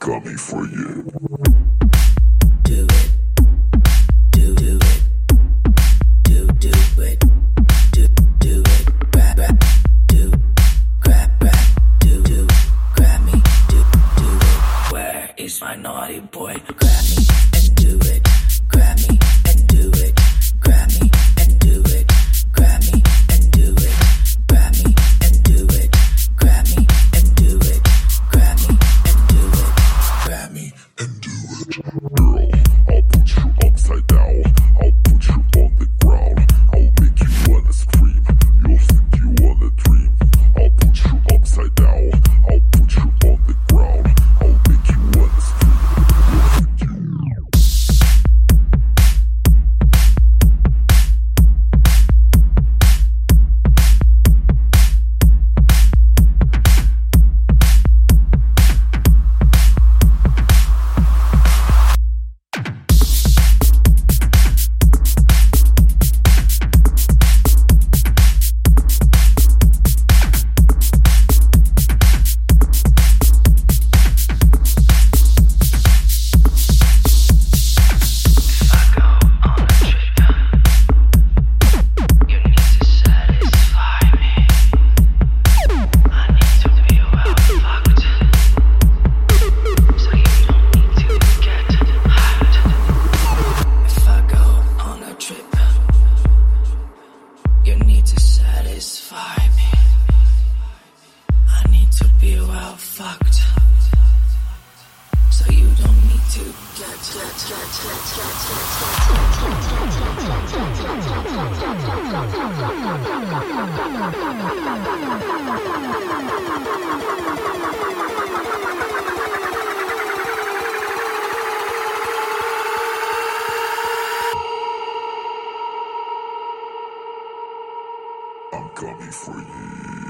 gummy for you. I'm coming for you.